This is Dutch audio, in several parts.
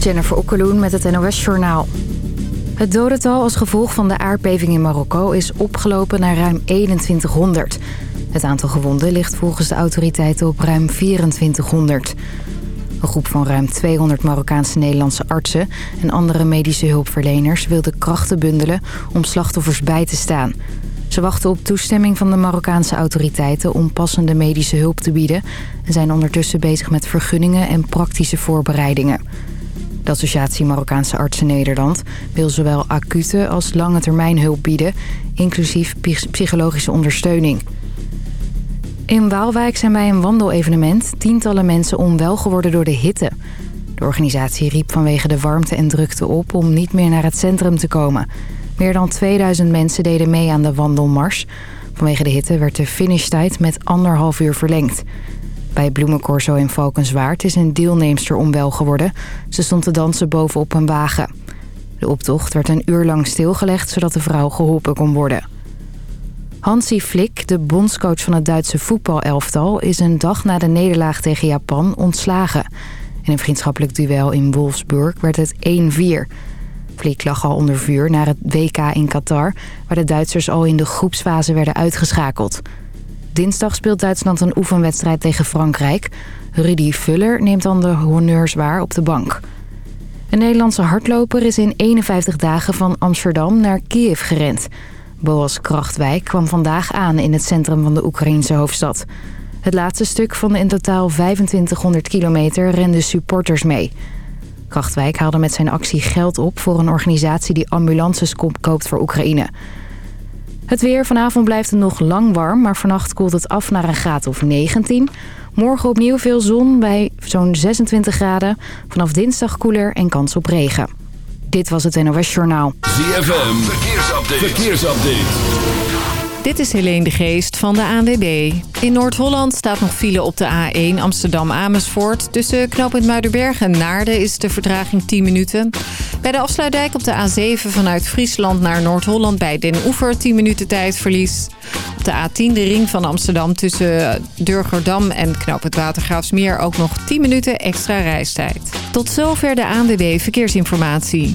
Jennifer Okkeloen met het NOS Journaal. Het dodental als gevolg van de aardbeving in Marokko is opgelopen naar ruim 2100. Het aantal gewonden ligt volgens de autoriteiten op ruim 2400. Een groep van ruim 200 Marokkaanse Nederlandse artsen en andere medische hulpverleners wilde krachten bundelen om slachtoffers bij te staan. Ze wachten op toestemming van de Marokkaanse autoriteiten om passende medische hulp te bieden... en zijn ondertussen bezig met vergunningen en praktische voorbereidingen. De Associatie Marokkaanse Artsen Nederland wil zowel acute als lange termijn hulp bieden... inclusief psychologische ondersteuning. In Waalwijk zijn bij een wandelevenement tientallen mensen onwel geworden door de hitte. De organisatie riep vanwege de warmte en drukte op om niet meer naar het centrum te komen... Meer dan 2000 mensen deden mee aan de wandelmars. Vanwege de hitte werd de finishtijd met anderhalf uur verlengd. Bij Bloemencorso in Valkenswaard is een deelnemster onwel geworden. Ze stond te dansen bovenop een wagen. De optocht werd een uur lang stilgelegd zodat de vrouw geholpen kon worden. Hansi Flick, de bondscoach van het Duitse voetbalelftal... is een dag na de nederlaag tegen Japan ontslagen. In een vriendschappelijk duel in Wolfsburg werd het 1-4... Flick lag al onder vuur naar het WK in Qatar... waar de Duitsers al in de groepsfase werden uitgeschakeld. Dinsdag speelt Duitsland een oefenwedstrijd tegen Frankrijk. Rudy Vuller neemt dan de honneurs waar op de bank. Een Nederlandse hardloper is in 51 dagen van Amsterdam naar Kiev gerend. Boas Krachtwijk kwam vandaag aan in het centrum van de Oekraïnse hoofdstad. Het laatste stuk van de in totaal 2500 kilometer renden supporters mee... Krachtwijk haalde met zijn actie geld op voor een organisatie die ambulances koopt voor Oekraïne. Het weer vanavond blijft nog lang warm, maar vannacht koelt het af naar een graad of 19. Morgen opnieuw veel zon bij zo'n 26 graden. Vanaf dinsdag koeler en kans op regen. Dit was het NOS Journaal. ZFM, verkeersupdate. verkeersupdate. Dit is Helene de Geest van de ANWB. In Noord-Holland staat nog file op de A1 Amsterdam-Amersfoort. Tussen knooppunt Muidenberg en Naarden is de vertraging 10 minuten. Bij de afsluitdijk op de A7 vanuit Friesland naar Noord-Holland bij Den Oever 10 minuten tijdverlies. Op de A10 de ring van Amsterdam tussen Durgerdam en knooppunt Watergraafsmeer ook nog 10 minuten extra reistijd. Tot zover de ANWB Verkeersinformatie.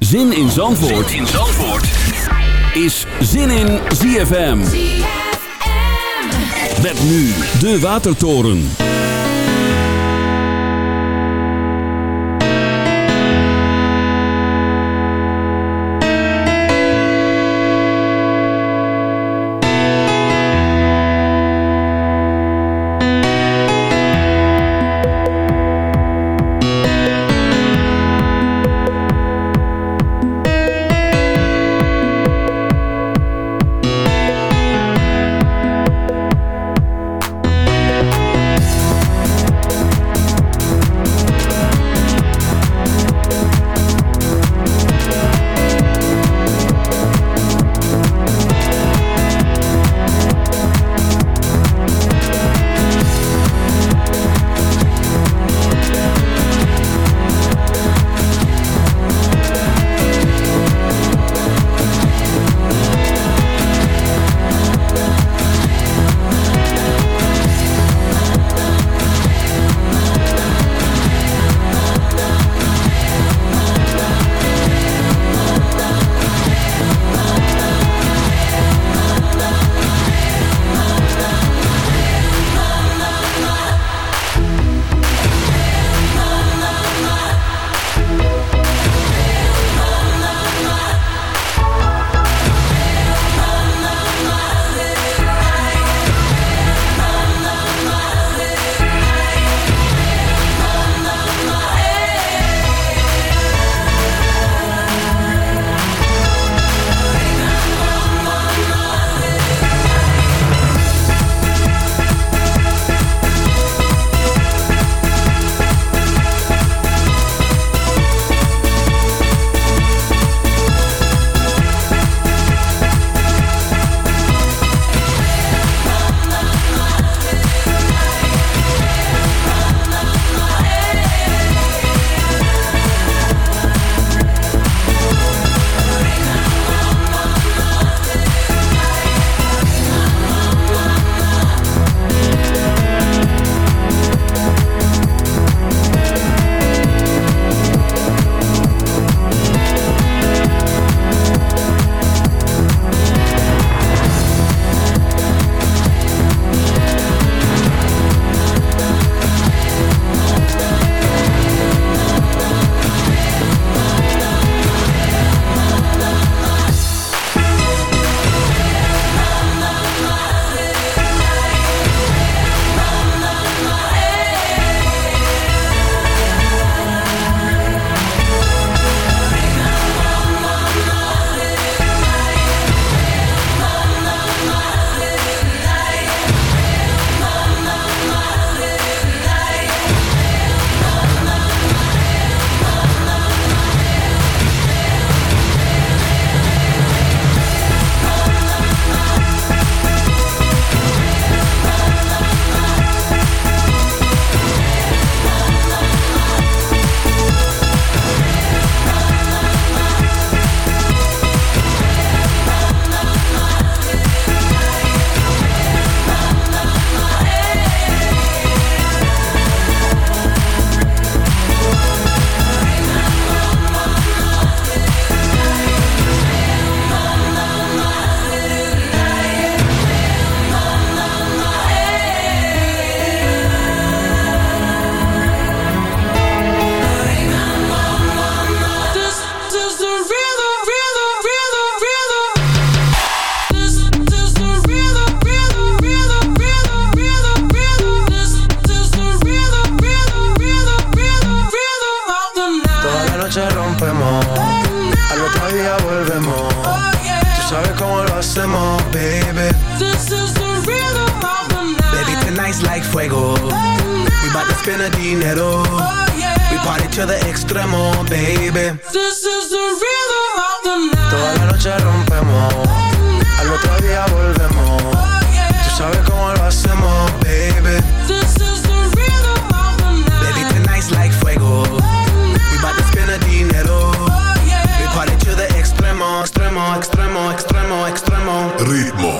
Zin in Zandvoort, in Zandvoort. is Zin in ZFM. ZFM. Met nu de Watertoren. We bout to spend a dinero. Oh, yeah. We party to the extremo, baby. This is the rhythm of the night. Toda la noche rompemos. Al otro día volvemos. Oh, yeah. Tú sabes cómo lo hacemos, baby. This is the rhythm of the night. Baby, tonight's like fuego. We bout to spend a dinero. Oh, yeah. We party to the extremo, extremo, extremo, extremo, extremo. Ritmo.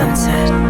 sunset.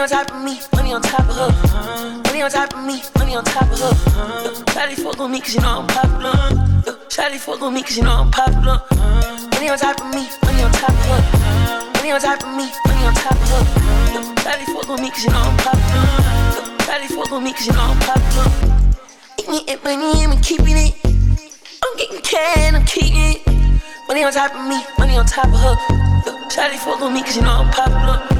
Money on top of me, money on top of her. Money on top of me, money on top of her. Shawty fuck on me cause you know I'm popular. Shawty fuck on me cause you know I'm popular. Money on top of me, money on top of her. Money on top of me, money on top of her. Shawty fuck on me cause you know I'm popular. Shawty fuck on me cause you know I'm popular. Eating it, money, I'm keeping it. I'm getting can, I'm keeping it. Money on top of me, money on top of her. Shawty fuck on me cause you know I'm popular.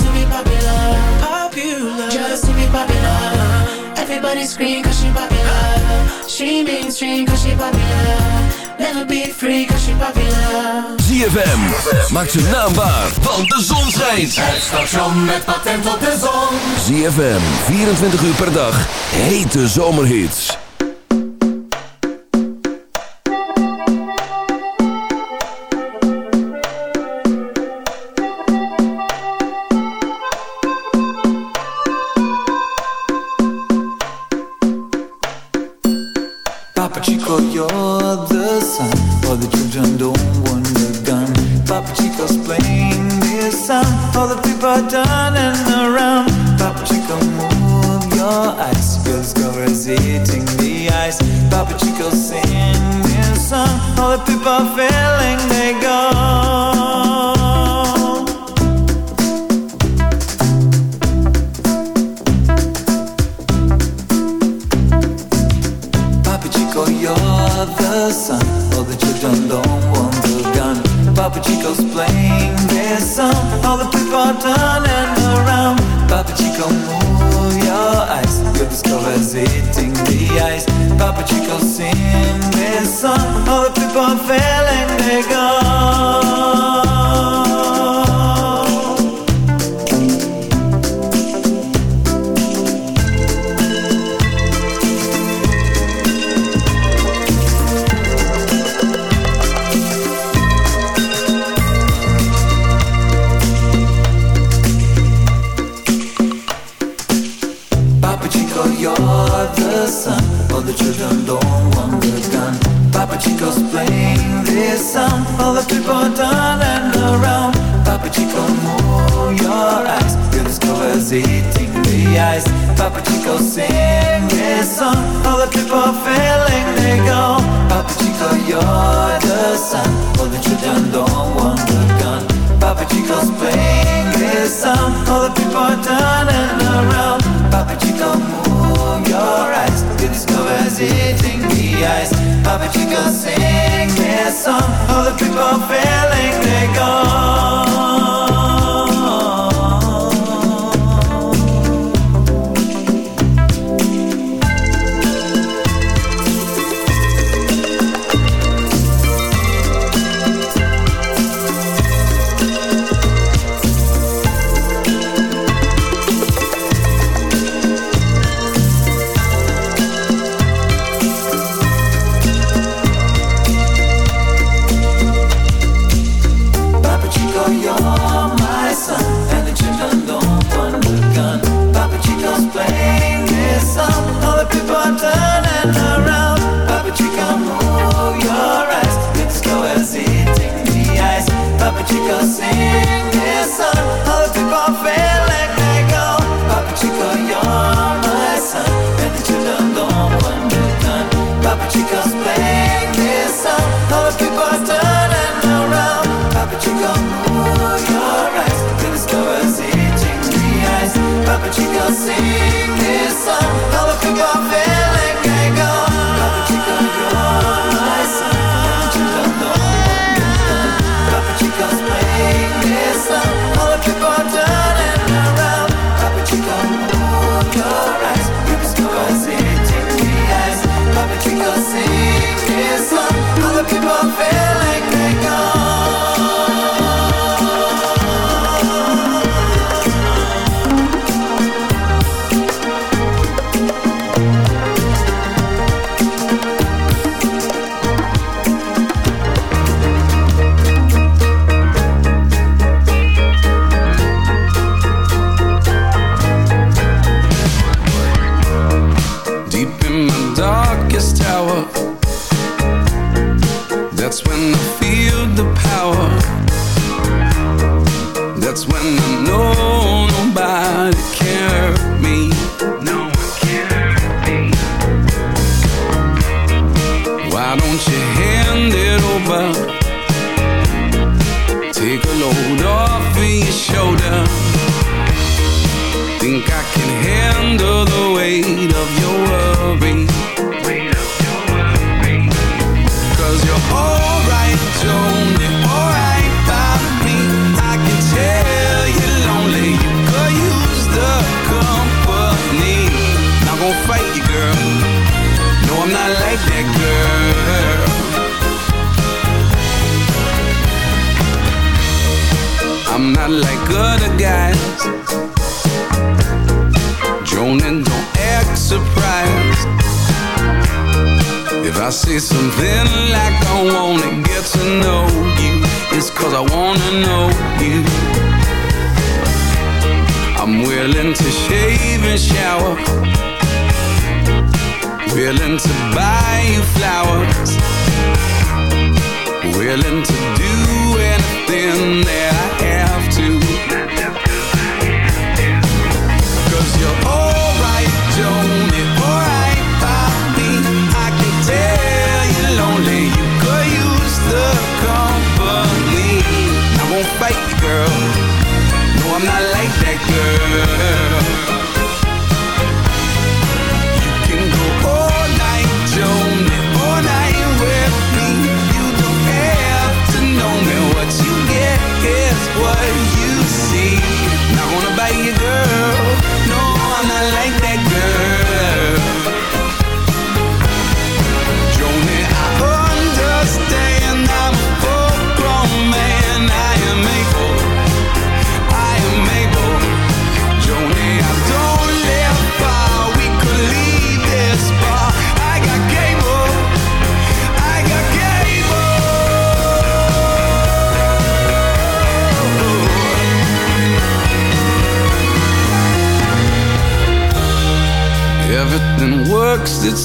Everybody scream cause she popular. She mainstream cause she popular. Never be free cause she popular. ZFM, maak zijn naam waar, want de zon schijnt. Het station met patent op de zon. ZFM, 24 uur per dag, hete zomerhits.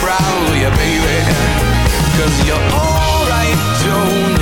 Proud proudly, baby. Cause you're alright, Joan.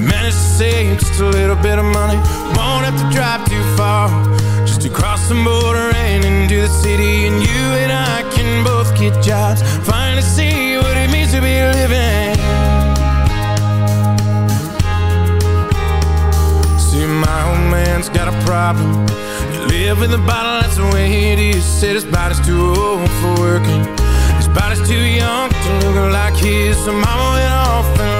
Managed to save just a little bit of money. Won't have to drive too far. Just to cross the border and into the city. And you and I can both get jobs. Finally see what it means to be living. See, my old man's got a problem. You live with a bottle, that's the way it is. Said his body's too old for working. His body's too young to look like his. So mama went off and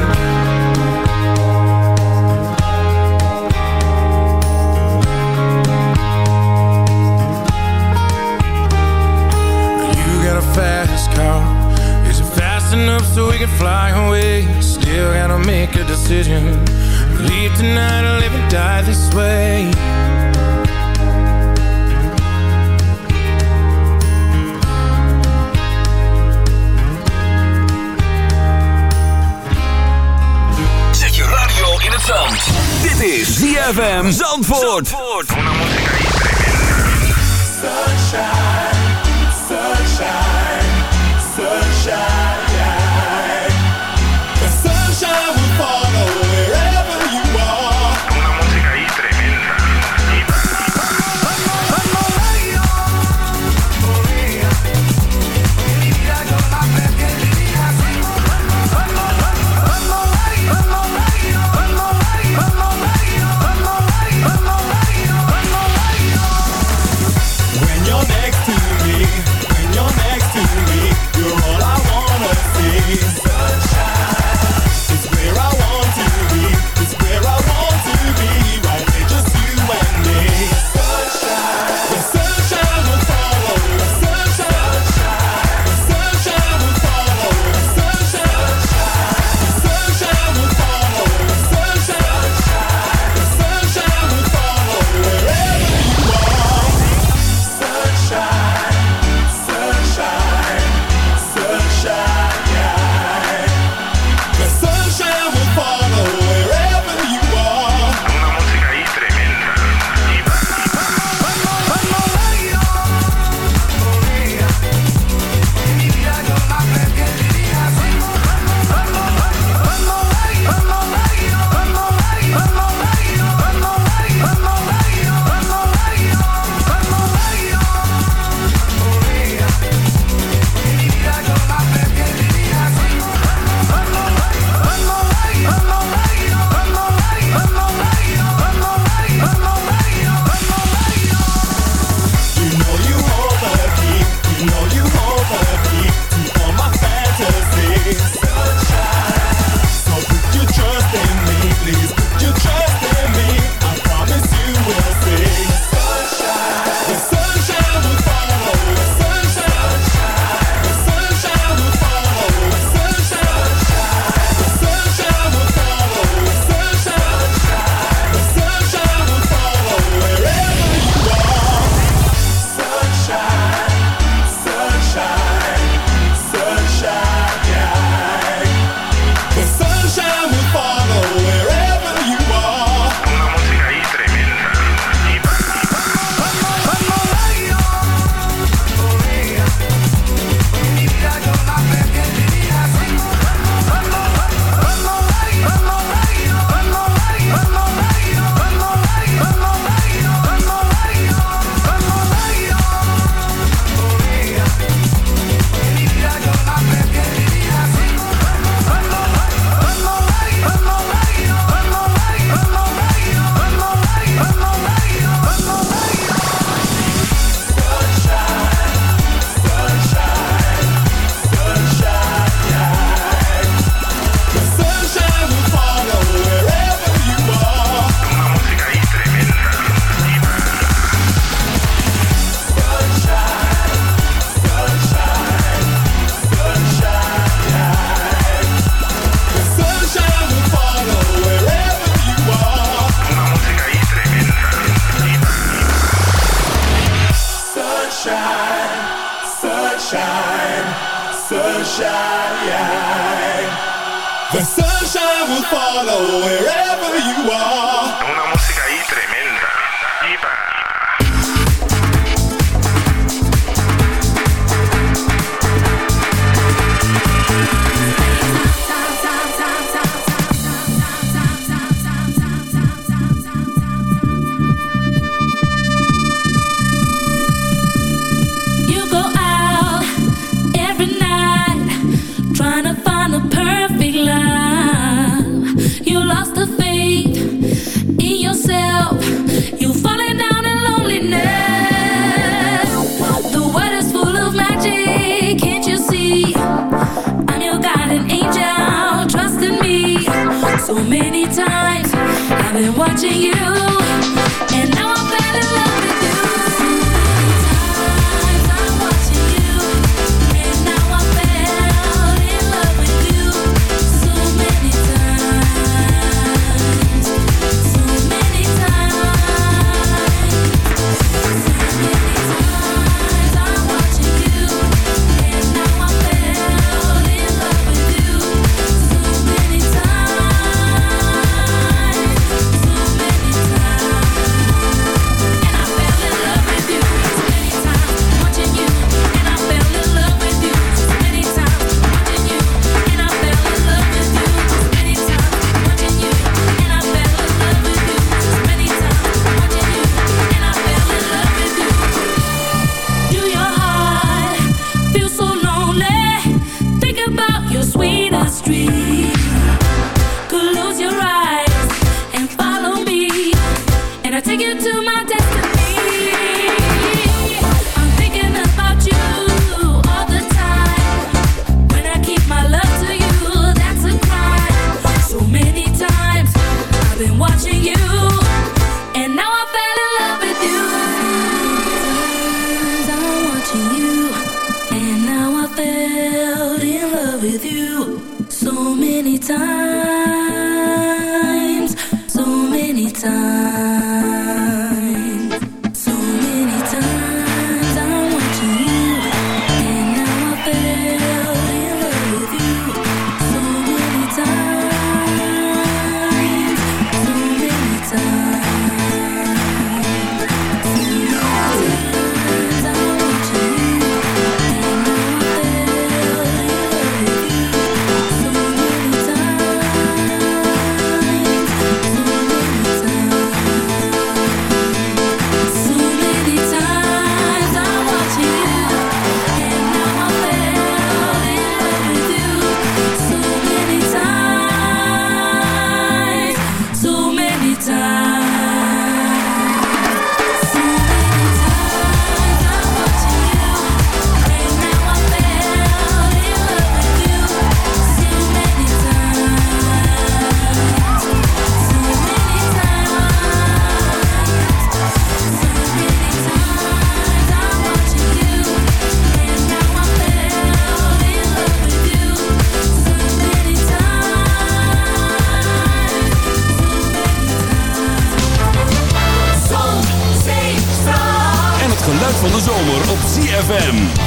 fly away Still gotta make a decision. Leave tonight or live and die this way. Zet je radio in het zand. Dit is ZFM Zandvoort, Zandvoort. Sunshine.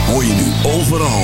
Hoor je nu overal.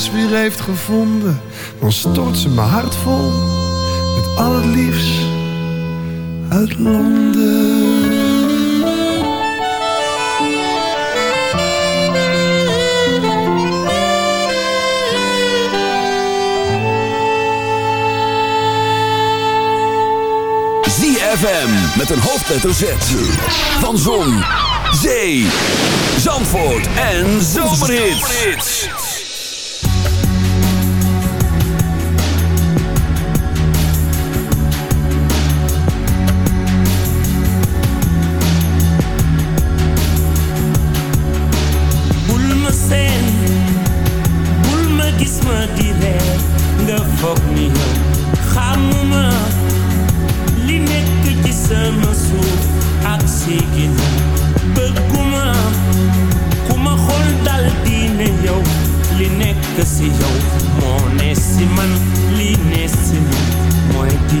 Huis weer heeft gevonden, dan stort ze mijn hart vol met al het liefst uit Londen. ZFM met een hoofdletter Z. Van Zon, Zee, Zandvoort en Zomerhits. Si yow moo si man li ne si man mooy di